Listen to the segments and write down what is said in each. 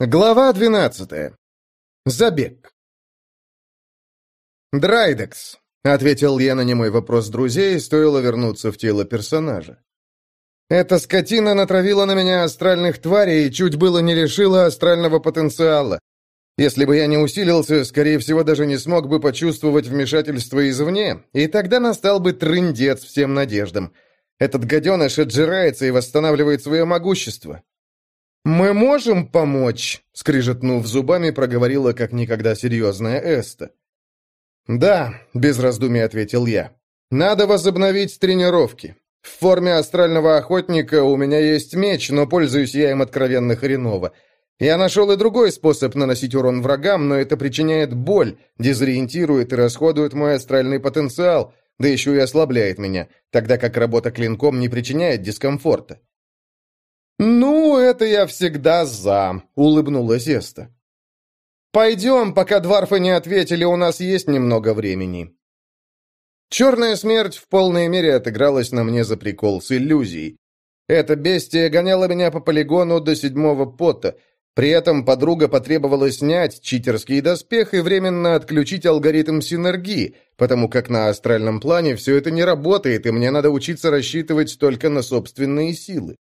Глава 12. Забег. «Драйдекс», — ответил я на немой вопрос друзей, стоило вернуться в тело персонажа. «Эта скотина натравила на меня астральных тварей и чуть было не лишила астрального потенциала. Если бы я не усилился, скорее всего, даже не смог бы почувствовать вмешательство извне, и тогда настал бы трындец всем надеждам. Этот гаденыш отжирается и восстанавливает свое могущество. «Мы можем помочь?» — скрижетнув зубами, проговорила как никогда серьезная Эста. «Да», — без раздумий ответил я. «Надо возобновить тренировки. В форме астрального охотника у меня есть меч, но пользуюсь я им откровенно хреново. Я нашел и другой способ наносить урон врагам, но это причиняет боль, дезориентирует и расходует мой астральный потенциал, да еще и ослабляет меня, тогда как работа клинком не причиняет дискомфорта. «Ну, это я всегда за», — улыбнулась Эста. «Пойдем, пока дварфы не ответили, у нас есть немного времени». Черная смерть в полной мере отыгралась на мне за прикол с иллюзией. Эта бестия гоняла меня по полигону до седьмого пота. При этом подруга потребовала снять читерский доспех и временно отключить алгоритм синергии, потому как на астральном плане все это не работает, и мне надо учиться рассчитывать только на собственные силы.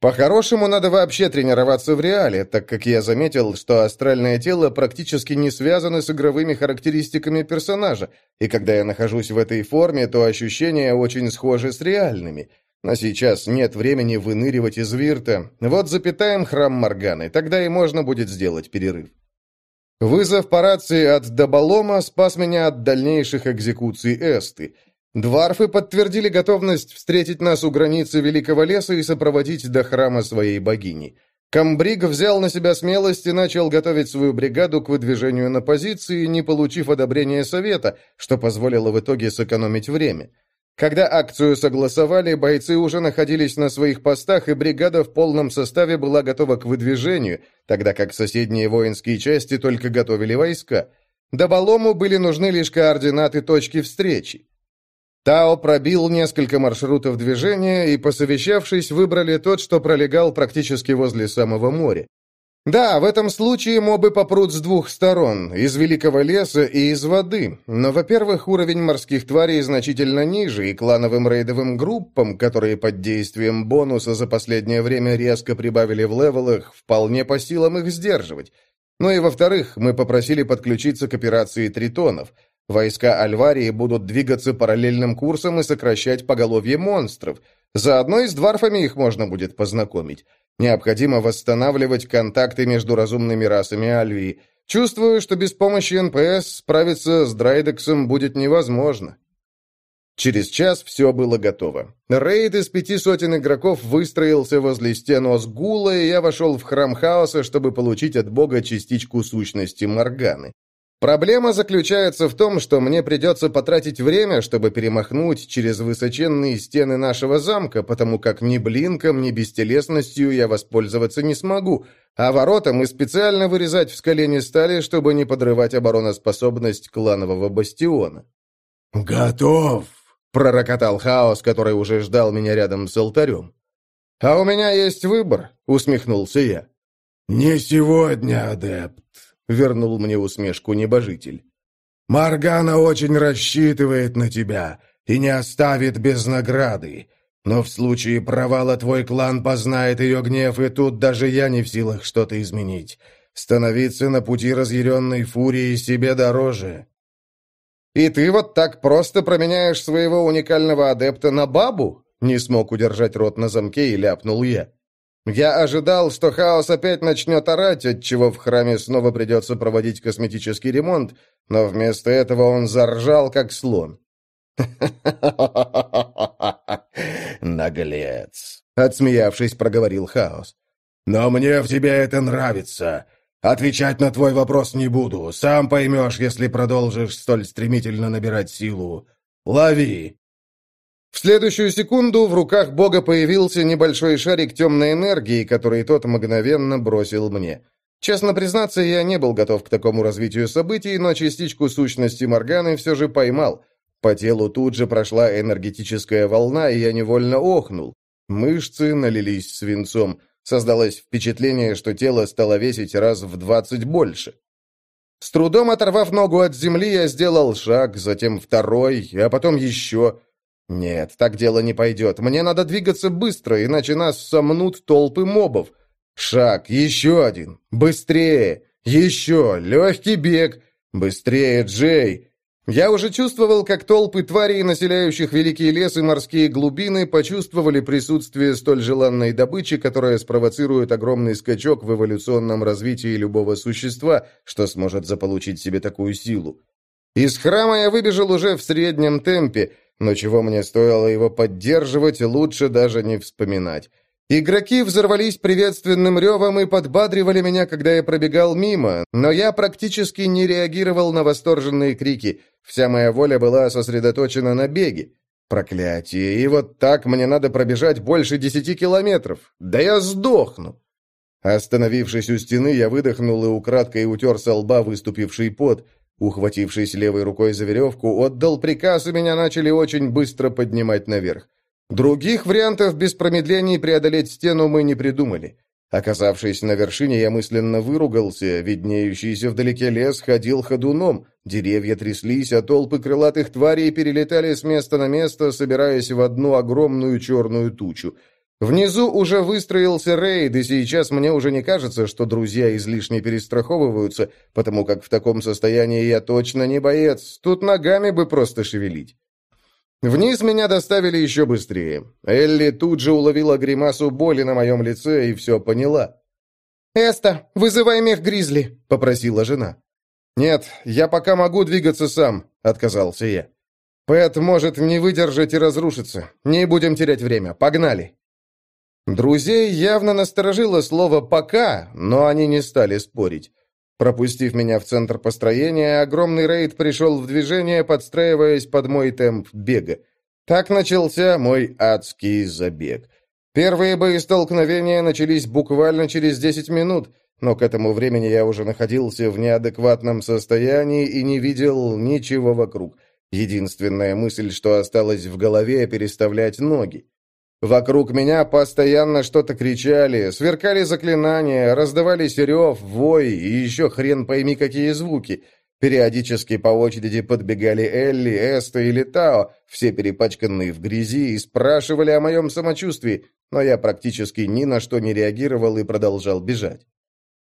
По-хорошему, надо вообще тренироваться в реале, так как я заметил, что астральное тело практически не связано с игровыми характеристиками персонажа, и когда я нахожусь в этой форме, то ощущения очень схожи с реальными. Но сейчас нет времени выныривать из вирта. Вот запитаем храм Морганы, тогда и можно будет сделать перерыв. Вызов по рации от Доболома спас меня от дальнейших экзекуций Эсты – Дварфы подтвердили готовность встретить нас у границы Великого леса и сопроводить до храма своей богини. Камбриг взял на себя смелость и начал готовить свою бригаду к выдвижению на позиции, не получив одобрения совета, что позволило в итоге сэкономить время. Когда акцию согласовали, бойцы уже находились на своих постах, и бригада в полном составе была готова к выдвижению, тогда как соседние воинские части только готовили войска. Доболому были нужны лишь координаты точки встречи. Тао пробил несколько маршрутов движения и, посовещавшись, выбрали тот, что пролегал практически возле самого моря. Да, в этом случае мобы попрут с двух сторон, из великого леса и из воды, но, во-первых, уровень морских тварей значительно ниже, и клановым рейдовым группам, которые под действием бонуса за последнее время резко прибавили в левелах, вполне по силам их сдерживать. Ну и, во-вторых, мы попросили подключиться к операции тритонов – Войска Альварии будут двигаться параллельным курсом и сокращать поголовье монстров. Заодно и с дварфами их можно будет познакомить. Необходимо восстанавливать контакты между разумными расами Альвии. Чувствую, что без помощи НПС справиться с Драйдексом будет невозможно. Через час все было готово. Рейд из пяти сотен игроков выстроился возле стен Озгула, и я вошел в храм хаоса, чтобы получить от бога частичку сущности Морганы. Проблема заключается в том, что мне придется потратить время, чтобы перемахнуть через высоченные стены нашего замка, потому как ни блинком, ни бестелесностью я воспользоваться не смогу, а ворота мы специально вырезать в скале не стали, чтобы не подрывать обороноспособность кланового бастиона. «Готов!» — пророкотал хаос, который уже ждал меня рядом с алтарем. «А у меня есть выбор», — усмехнулся я. «Не сегодня, адепт», вернул мне усмешку небожитель. «Маргана очень рассчитывает на тебя и не оставит без награды. Но в случае провала твой клан познает ее гнев, и тут даже я не в силах что-то изменить. Становиться на пути разъяренной фурии себе дороже». «И ты вот так просто променяешь своего уникального адепта на бабу?» Не смог удержать рот на замке и ляпнул я. Я ожидал, что хаос опять начнет орать, отчего в храме снова придется проводить косметический ремонт, но вместо этого он заржал, как слон. «Наглец!» — отсмеявшись, проговорил хаос. «Но мне в тебе это нравится. Отвечать на твой вопрос не буду. Сам поймешь, если продолжишь столь стремительно набирать силу. Лови!» В следующую секунду в руках бога появился небольшой шарик темной энергии, который тот мгновенно бросил мне. Честно признаться, я не был готов к такому развитию событий, но частичку сущности Морганы все же поймал. По телу тут же прошла энергетическая волна, и я невольно охнул. Мышцы налились свинцом. Создалось впечатление, что тело стало весить раз в двадцать больше. С трудом оторвав ногу от земли, я сделал шаг, затем второй, а потом еще. Нет, так дело не пойдет. Мне надо двигаться быстро, иначе нас сомнут толпы мобов. Шаг, еще один. Быстрее. Еще. Легкий бег. Быстрее, Джей. Я уже чувствовал, как толпы тварей, населяющих великий лес и морские глубины, почувствовали присутствие столь желанной добычи, которая спровоцирует огромный скачок в эволюционном развитии любого существа, что сможет заполучить себе такую силу. Из храма я выбежал уже в среднем темпе, но чего мне стоило его поддерживать, лучше даже не вспоминать. Игроки взорвались приветственным ревом и подбадривали меня, когда я пробегал мимо, но я практически не реагировал на восторженные крики. Вся моя воля была сосредоточена на беге. Проклятие, и вот так мне надо пробежать больше десяти километров. Да я сдохну. Остановившись у стены, я выдохнул и украдкой утер со лба выступивший пот. Ухватившись левой рукой за веревку, отдал приказ, и меня начали очень быстро поднимать наверх. Других вариантов без промедлений преодолеть стену мы не придумали. Оказавшись на вершине, я мысленно выругался, виднеющийся вдалеке лес ходил ходуном, деревья тряслись, а толпы крылатых тварей перелетали с места на место, собираясь в одну огромную черную тучу. Внизу уже выстроился рейд, и сейчас мне уже не кажется, что друзья излишне перестраховываются, потому как в таком состоянии я точно не боец, тут ногами бы просто шевелить. Вниз меня доставили еще быстрее. Элли тут же уловила гримасу боли на моем лице и все поняла. «Эста, вызывай мех Гризли», — попросила жена. «Нет, я пока могу двигаться сам», — отказался я. «Пэт может не выдержать и разрушиться. Не будем терять время. Погнали!» Друзей явно насторожило слово «пока», но они не стали спорить. Пропустив меня в центр построения, огромный рейд пришел в движение, подстраиваясь под мой темп бега. Так начался мой адский забег. Первые боестолкновения начались буквально через 10 минут, но к этому времени я уже находился в неадекватном состоянии и не видел ничего вокруг. Единственная мысль, что осталась в голове, переставлять ноги. Вокруг меня постоянно что-то кричали, сверкали заклинания, раздавались рев, вой и еще хрен пойми какие звуки. Периодически по очереди подбегали Элли, Эста или Тао, все перепачканные в грязи, и спрашивали о моем самочувствии, но я практически ни на что не реагировал и продолжал бежать.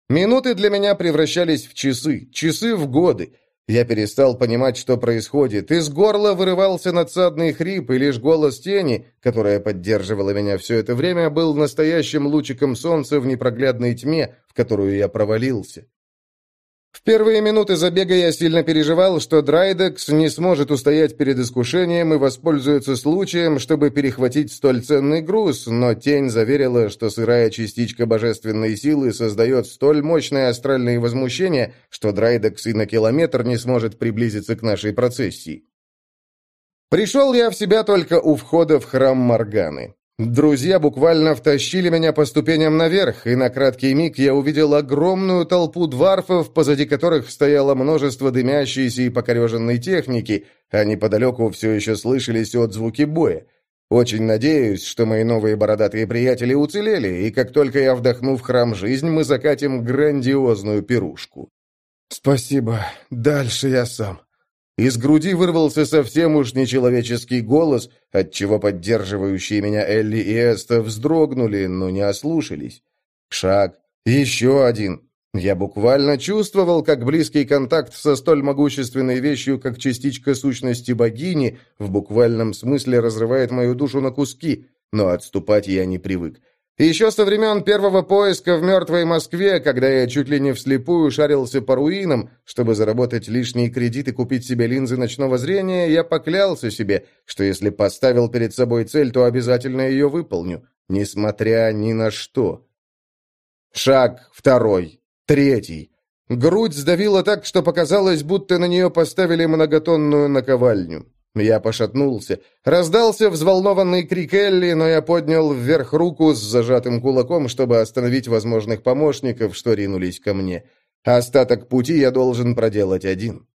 Минуты для меня превращались в часы, часы в годы. Я перестал понимать, что происходит. Из горла вырывался надсадный хрип, и лишь голос тени, которая поддерживала меня все это время, был настоящим лучиком солнца в непроглядной тьме, в которую я провалился. В первые минуты забега я сильно переживал, что Драйдекс не сможет устоять перед искушением и воспользуется случаем, чтобы перехватить столь ценный груз, но тень заверила, что сырая частичка божественной силы создает столь мощное астральное возмущение, что Драйдекс и на километр не сможет приблизиться к нашей процессии. Пришел я в себя только у входа в храм Морганы. Друзья буквально втащили меня по ступеням наверх, и на краткий миг я увидел огромную толпу дварфов, позади которых стояло множество дымящейся и покореженной техники, а неподалеку все еще слышались отзвуки боя. Очень надеюсь, что мои новые бородатые приятели уцелели, и как только я вдохну в храм жизнь, мы закатим грандиозную пирушку. «Спасибо. Дальше я сам», из груди вырвался совсем уж нечеловеческий голос, отчего поддерживающие меня Элли и Эста вздрогнули, но не ослушались. Шаг. Еще один. Я буквально чувствовал, как близкий контакт со столь могущественной вещью, как частичка сущности богини, в буквальном смысле разрывает мою душу на куски, но отступать я не привык. Еще со времен первого поиска в мертвой Москве, когда я чуть ли не вслепую шарился по руинам, чтобы заработать лишний кредит и купить себе линзы ночного зрения, я поклялся себе, что если поставил перед собой цель, то обязательно ее выполню, несмотря ни на что. Шаг второй, третий. Грудь сдавила так, что показалось, будто на нее поставили многотонную наковальню. Я пошатнулся. Раздался взволнованный крик Элли, но я поднял вверх руку с зажатым кулаком, чтобы остановить возможных помощников, что ринулись ко мне. Остаток пути я должен проделать один.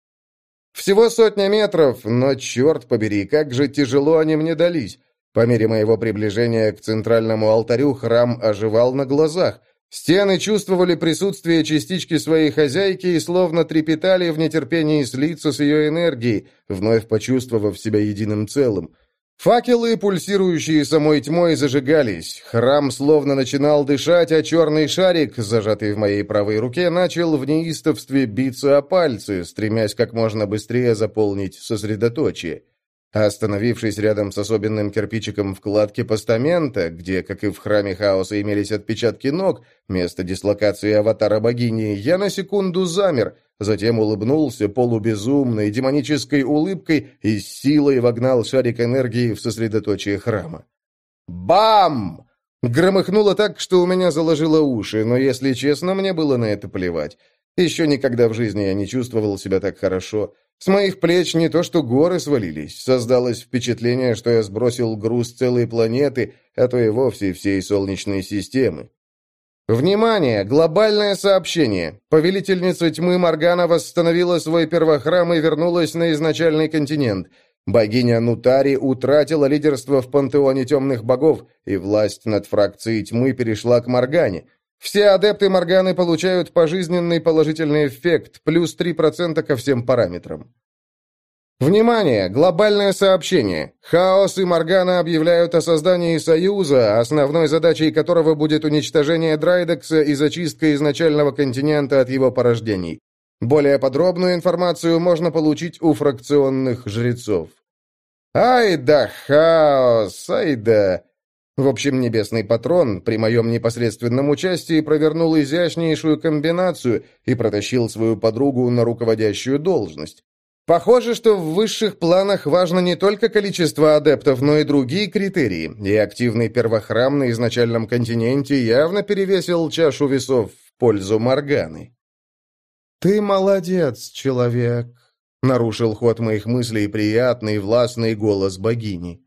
Всего сотня метров, но, черт побери, как же тяжело они мне дались. По мере моего приближения к центральному алтарю храм оживал на глазах. Стены чувствовали присутствие частички своей хозяйки и словно трепетали в нетерпении слиться с ее энергией, вновь почувствовав себя единым целым. Факелы, пульсирующие самой тьмой, зажигались. Храм словно начинал дышать, а черный шарик, зажатый в моей правой руке, начал в неистовстве биться о пальцы, стремясь как можно быстрее заполнить сосредоточие. Остановившись рядом с особенным кирпичиком вкладки постамента, где, как и в храме хаоса, имелись отпечатки ног, место дислокации аватара богини, я на секунду замер, затем улыбнулся полубезумной демонической улыбкой и с силой вогнал шарик энергии в сосредоточие храма. Бам! Громыхнуло так, что у меня заложило уши, но, если честно, мне было на это плевать. Еще никогда в жизни я не чувствовал себя так хорошо. С моих плеч не то что горы свалились, создалось впечатление, что я сбросил груз целой планеты, а то и вовсе всей Солнечной системы. Внимание! Глобальное сообщение! Повелительница тьмы Моргана восстановила свой первохрам и вернулась на изначальный континент. Богиня Нутари утратила лидерство в пантеоне темных богов, и власть над фракцией тьмы перешла к Моргане – все адепты Морганы получают пожизненный положительный эффект, плюс 3% ко всем параметрам. Внимание! Глобальное сообщение. Хаос и Моргана объявляют о создании Союза, основной задачей которого будет уничтожение Драйдекса и зачистка изначального континента от его порождений. Более подробную информацию можно получить у фракционных жрецов. Ай да хаос, ай да... В общем, небесный патрон при моем непосредственном участии провернул изящнейшую комбинацию и протащил свою подругу на руководящую должность. Похоже, что в высших планах важно не только количество адептов, но и другие критерии, и активный первохрам на изначальном континенте явно перевесил чашу весов в пользу Морганы. «Ты молодец, человек», — нарушил ход моих мыслей приятный властный голос богини.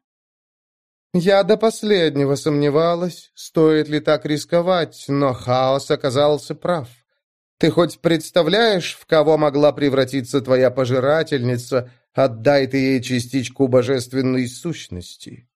Я до последнего сомневалась, стоит ли так рисковать, но хаос оказался прав. Ты хоть представляешь, в кого могла превратиться твоя пожирательница, отдай ты ей частичку божественной сущности?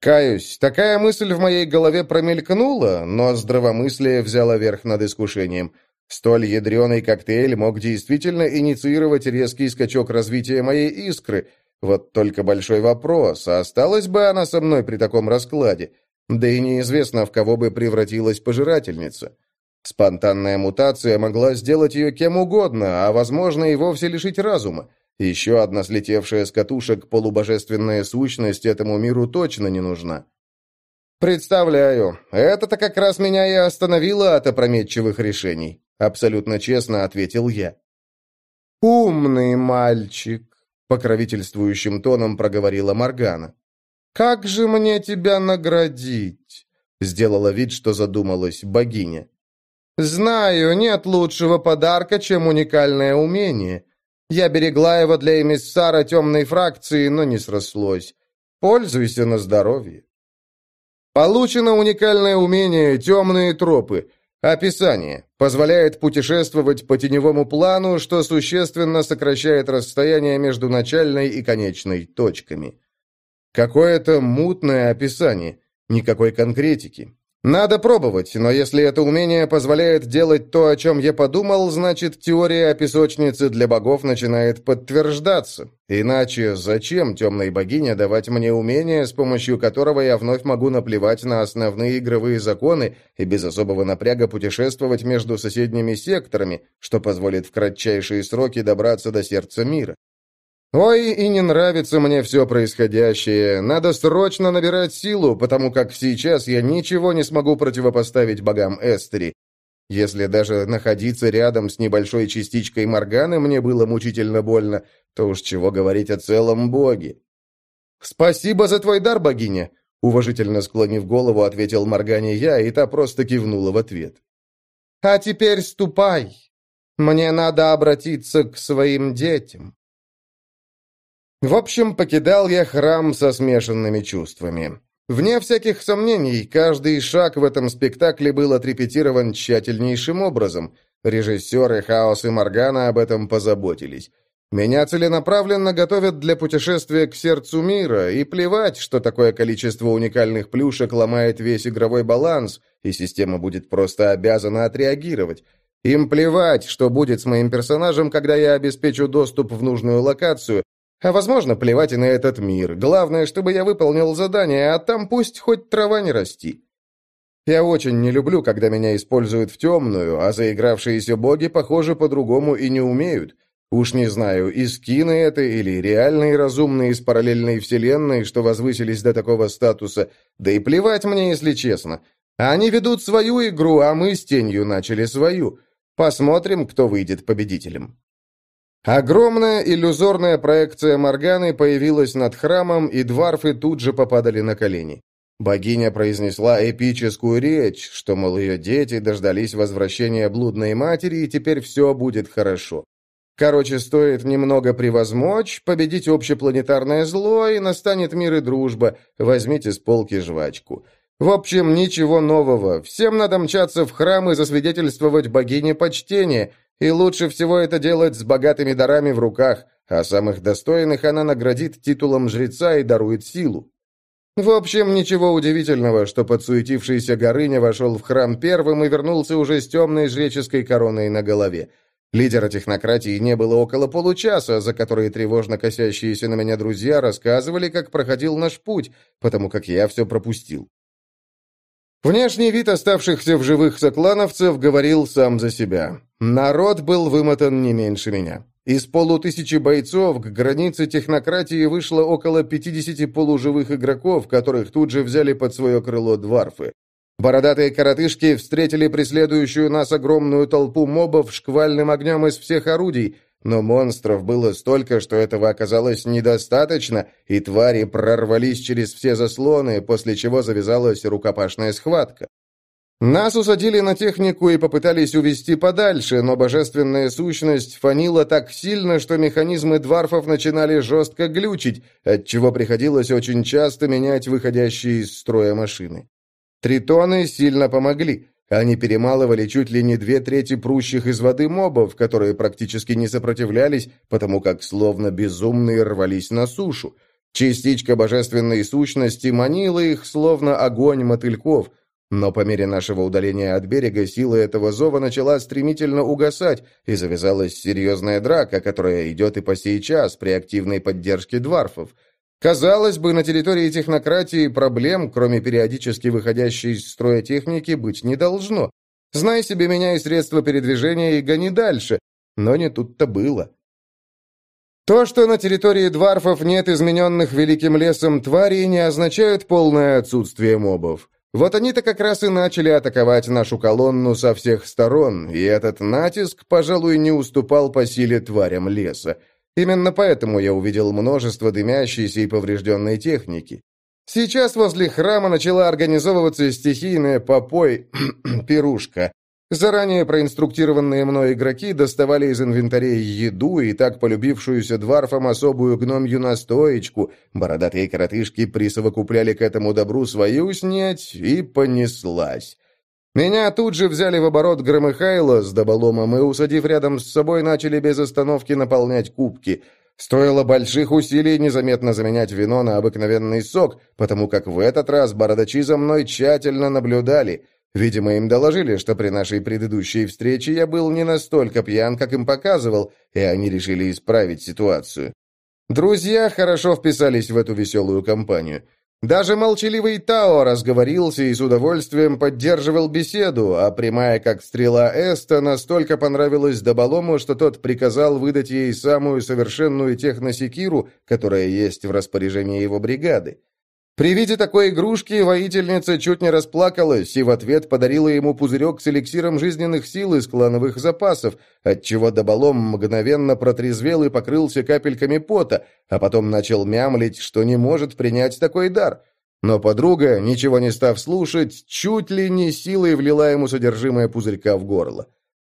Каюсь, такая мысль в моей голове промелькнула, но здравомыслие взяло верх над искушением. Столь ядреный коктейль мог действительно инициировать резкий скачок развития моей искры — вот только большой вопрос, а осталась бы она со мной при таком раскладе? Да и неизвестно, в кого бы превратилась пожирательница. Спонтанная мутация могла сделать ее кем угодно, а, возможно, и вовсе лишить разума. Еще одна слетевшая с катушек полубожественная сущность этому миру точно не нужна. «Представляю, это-то как раз меня и остановило от опрометчивых решений», абсолютно честно ответил я. «Умный мальчик», покровительствующим тоном проговорила Моргана. «Как же мне тебя наградить?» Сделала вид, что задумалась богиня. «Знаю, нет лучшего подарка, чем уникальное умение. Я берегла его для эмиссара темной фракции, но не срослось. Пользуйся на здоровье». Получено уникальное умение «Темные тропы». Описание. Позволяет путешествовать по теневому плану, что существенно сокращает расстояние между начальной и конечной точками. Какое-то мутное описание, никакой конкретики. Надо пробовать, но если это умение позволяет делать то, о чем я подумал, значит, теория о песочнице для богов начинает подтверждаться. Иначе зачем темной богине давать мне умение, с помощью которого я вновь могу наплевать на основные игровые законы и без особого напряга путешествовать между соседними секторами, что позволит в кратчайшие сроки добраться до сердца мира? Ой, и не нравится мне все происходящее. Надо срочно набирать силу, потому как сейчас я ничего не смогу противопоставить богам Эстери. Если даже находиться рядом с небольшой частичкой Морганы мне было мучительно больно, то уж чего говорить о целом боге. «Спасибо за твой дар, богиня!» Уважительно склонив голову, ответил Моргане я, и та просто кивнула в ответ. «А теперь ступай. Мне надо обратиться к своим детям». В общем, покидал я храм со смешанными чувствами. Вне всяких сомнений, каждый шаг в этом спектакле был отрепетирован тщательнейшим образом. Режиссеры Хаос и Моргана об этом позаботились. Меня целенаправленно готовят для путешествия к сердцу мира, и плевать, что такое количество уникальных плюшек ломает весь игровой баланс, и система будет просто обязана отреагировать. Им плевать, что будет с моим персонажем, когда я обеспечу доступ в нужную локацию, а возможно, плевать и на этот мир. Главное, чтобы я выполнил задание, а там пусть хоть трава не расти. Я очень не люблю, когда меня используют в темную, а заигравшиеся боги, похоже, по-другому и не умеют. Уж не знаю, и скины это или реальные разумные из параллельной вселенной, что возвысились до такого статуса, да и плевать мне, если честно. Они ведут свою игру, а мы с тенью начали свою. Посмотрим, кто выйдет победителем. Огромная иллюзорная проекция Морганы появилась над храмом, и дварфы тут же попадали на колени. Богиня произнесла эпическую речь, что, мол, ее дети дождались возвращения блудной матери, и теперь все будет хорошо. Короче, стоит немного превозмочь, победить общепланетарное зло, и настанет мир и дружба. Возьмите с полки жвачку. В общем, ничего нового. Всем надо мчаться в храм и засвидетельствовать богине почтение, и лучше всего это делать с богатыми дарами в руках, а самых достойных она наградит титулом жреца и дарует силу. В общем, ничего удивительного, что подсуетившийся Горыня вошел в храм первым и вернулся уже с темной жреческой короной на голове. Лидера технократии не было около получаса, за которые тревожно косящиеся на меня друзья рассказывали, как проходил наш путь, потому как я все пропустил. Внешний вид оставшихся в живых соклановцев говорил сам за себя. Народ был вымотан не меньше меня. Из полутысячи бойцов к границе технократии вышло около 50 полуживых игроков, которых тут же взяли под свое крыло дварфы. Бородатые коротышки встретили преследующую нас огромную толпу мобов шквальным огнем из всех орудий, но монстров было столько, что этого оказалось недостаточно, и твари прорвались через все заслоны, после чего завязалась рукопашная схватка. Нас усадили на технику и попытались увести подальше, но божественная сущность фанила так сильно, что механизмы дварфов начинали жестко глючить, отчего приходилось очень часто менять выходящие из строя машины. Тритоны сильно помогли. Они перемалывали чуть ли не две трети прущих из воды мобов, которые практически не сопротивлялись, потому как словно безумные рвались на сушу. Частичка божественной сущности манила их, словно огонь мотыльков, но по мере нашего удаления от берега сила этого зова начала стремительно угасать, и завязалась серьезная драка, которая идет и по сей час при активной поддержке дварфов – Казалось бы, на территории технократии проблем, кроме периодически выходящей из строя техники, быть не должно. Знай себе меня и средства передвижения и гони дальше. Но не тут-то было. То, что на территории дварфов нет измененных великим лесом тварей, не означает полное отсутствие мобов. Вот они-то как раз и начали атаковать нашу колонну со всех сторон, и этот натиск, пожалуй, не уступал по силе тварям леса. Именно поэтому я увидел множество дымящейся и поврежденной техники. Сейчас возле храма начала организовываться стихийная попой пирушка. Заранее проинструктированные мной игроки доставали из инвентарей еду и так полюбившуюся дварфам особую гномью настоечку, бородатые коротышки присовокупляли к этому добру свою снять, и понеслась. Меня тут же взяли в оборот Громыхайло с доболомом и, усадив рядом с собой, начали без остановки наполнять кубки. Стоило больших усилий незаметно заменять вино на обыкновенный сок, потому как в этот раз бородачи за мной тщательно наблюдали. Видимо, им доложили, что при нашей предыдущей встрече я был не настолько пьян, как им показывал, и они решили исправить ситуацию. Друзья хорошо вписались в эту веселую компанию. Даже молчаливый Тао разговорился и с удовольствием поддерживал беседу, а прямая как стрела Эста настолько понравилась Доболому, что тот приказал выдать ей самую совершенную техносекиру, которая есть в распоряжении его бригады. При виде такой игрушки воительница чуть не расплакалась и в ответ подарила ему пузырек с эликсиром жизненных сил из клановых запасов, отчего Доболом мгновенно протрезвел и покрылся капельками пота, а потом начал мямлить, что не может принять такой дар. Но подруга, ничего не став слушать, чуть ли не силой влила ему содержимое пузырька в горло.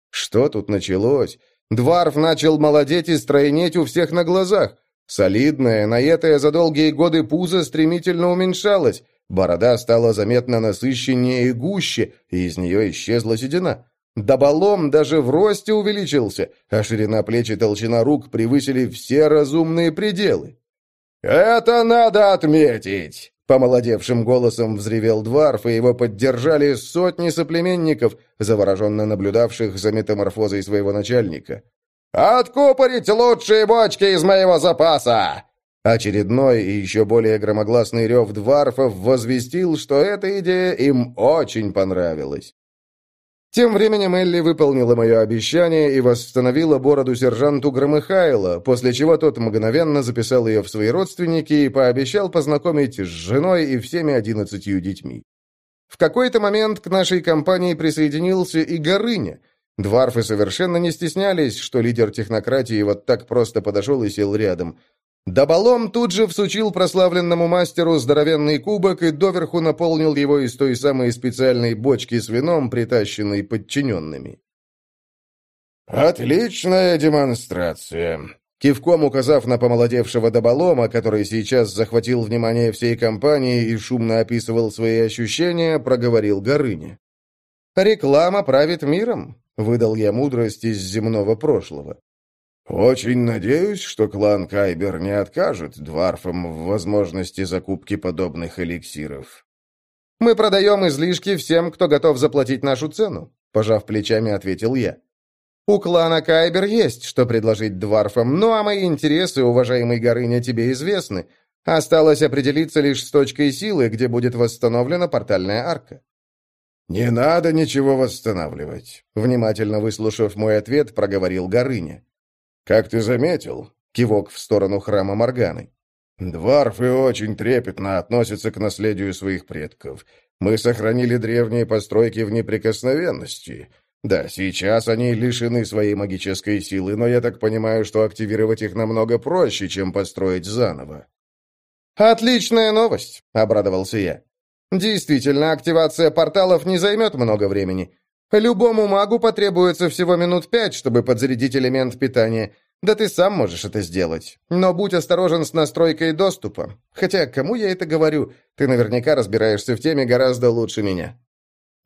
Что тут началось? Дварф начал молодеть и стройнеть у всех на глазах. Солидная, наетая за долгие годы пузо стремительно уменьшалась, борода стала заметно насыщеннее и гуще, и из нее исчезла седина. Доболом даже в росте увеличился, а ширина плеч и толщина рук превысили все разумные пределы. «Это надо отметить!» Помолодевшим голосом взревел Дварф, и его поддержали сотни соплеменников, завороженно наблюдавших за метаморфозой своего начальника. «Откупорить лучшие бочки из моего запаса!» Очередной и еще более громогласный рев Дварфов возвестил, что эта идея им очень понравилась. Тем временем Элли выполнила мое обещание и восстановила бороду сержанту Громыхайла, после чего тот мгновенно записал ее в свои родственники и пообещал познакомить с женой и всеми одиннадцатью детьми. В какой-то момент к нашей компании присоединился и Горыня. Дварфы совершенно не стеснялись, что лидер технократии вот так просто подошел и сел рядом – Доболом тут же всучил прославленному мастеру здоровенный кубок и доверху наполнил его из той самой специальной бочки с вином, притащенной подчиненными. «Отличная демонстрация!» Кивком указав на помолодевшего Доболома, который сейчас захватил внимание всей компании и шумно описывал свои ощущения, проговорил Горыня. «Реклама правит миром», — выдал я мудрость из земного прошлого. «Очень надеюсь, что клан Кайбер не откажет дварфам в возможности закупки подобных эликсиров». «Мы продаем излишки всем, кто готов заплатить нашу цену», — пожав плечами, ответил я. «У клана Кайбер есть, что предложить дварфам, ну а мои интересы, уважаемый Горыня, тебе известны. Осталось определиться лишь с точкой силы, где будет восстановлена портальная арка». «Не надо ничего восстанавливать», — внимательно выслушав мой ответ, проговорил Горыня. «Как ты заметил?» — кивок в сторону храма Морганы. «Дварфы очень трепетно относятся к наследию своих предков. Мы сохранили древние постройки в неприкосновенности. Да, сейчас они лишены своей магической силы, но я так понимаю, что активировать их намного проще, чем построить заново». «Отличная новость!» — обрадовался я. «Действительно, активация порталов не займет много времени. Любому магу потребуется всего минут пять, чтобы подзарядить элемент питания. Да ты сам можешь это сделать. Но будь осторожен с настройкой доступа. Хотя, кому я это говорю? Ты наверняка разбираешься в теме гораздо лучше меня».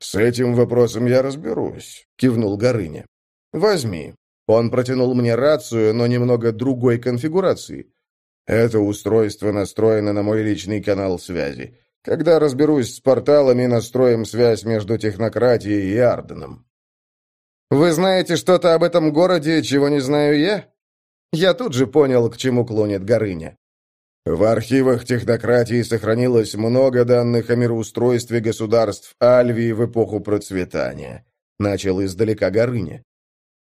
«С этим вопросом я разберусь», — кивнул Горыня. «Возьми». Он протянул мне рацию, но немного другой конфигурации. Это устройство настроено на мой личный канал связи. Когда разберусь с порталами, настроим связь между технократией и Арденом. Вы знаете что-то об этом городе, чего не знаю я? Я тут же понял, к чему клонит Горыня. В архивах технократии сохранилось много данных о мироустройстве государств Альвии в эпоху процветания. Начал издалека Горыня.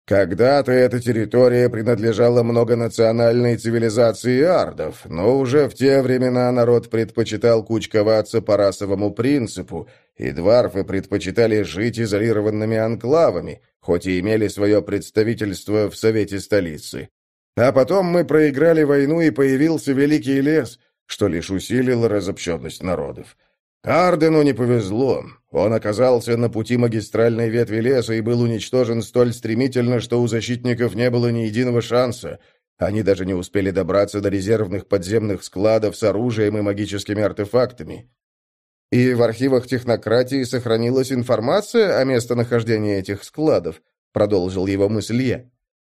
Когда-то эта территория принадлежала многонациональной цивилизации ардов, но уже в те времена народ предпочитал кучковаться по расовому принципу, и дварфы предпочитали жить изолированными анклавами, хоть и имели свое представительство в Совете столицы. А потом мы проиграли войну, и появился Великий лес, что лишь усилило разобщенность народов. Ардену не повезло. Он оказался на пути магистральной ветви леса и был уничтожен столь стремительно, что у защитников не было ни единого шанса. Они даже не успели добраться до резервных подземных складов с оружием и магическими артефактами. И в архивах технократии сохранилась информация о местонахождении этих складов, продолжил его мысль я.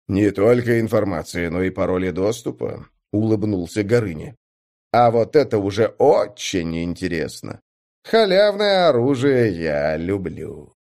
Не только информация, но и пароли доступа, улыбнулся Горыня. А вот это уже очень интересно. Халявное оружие я люблю.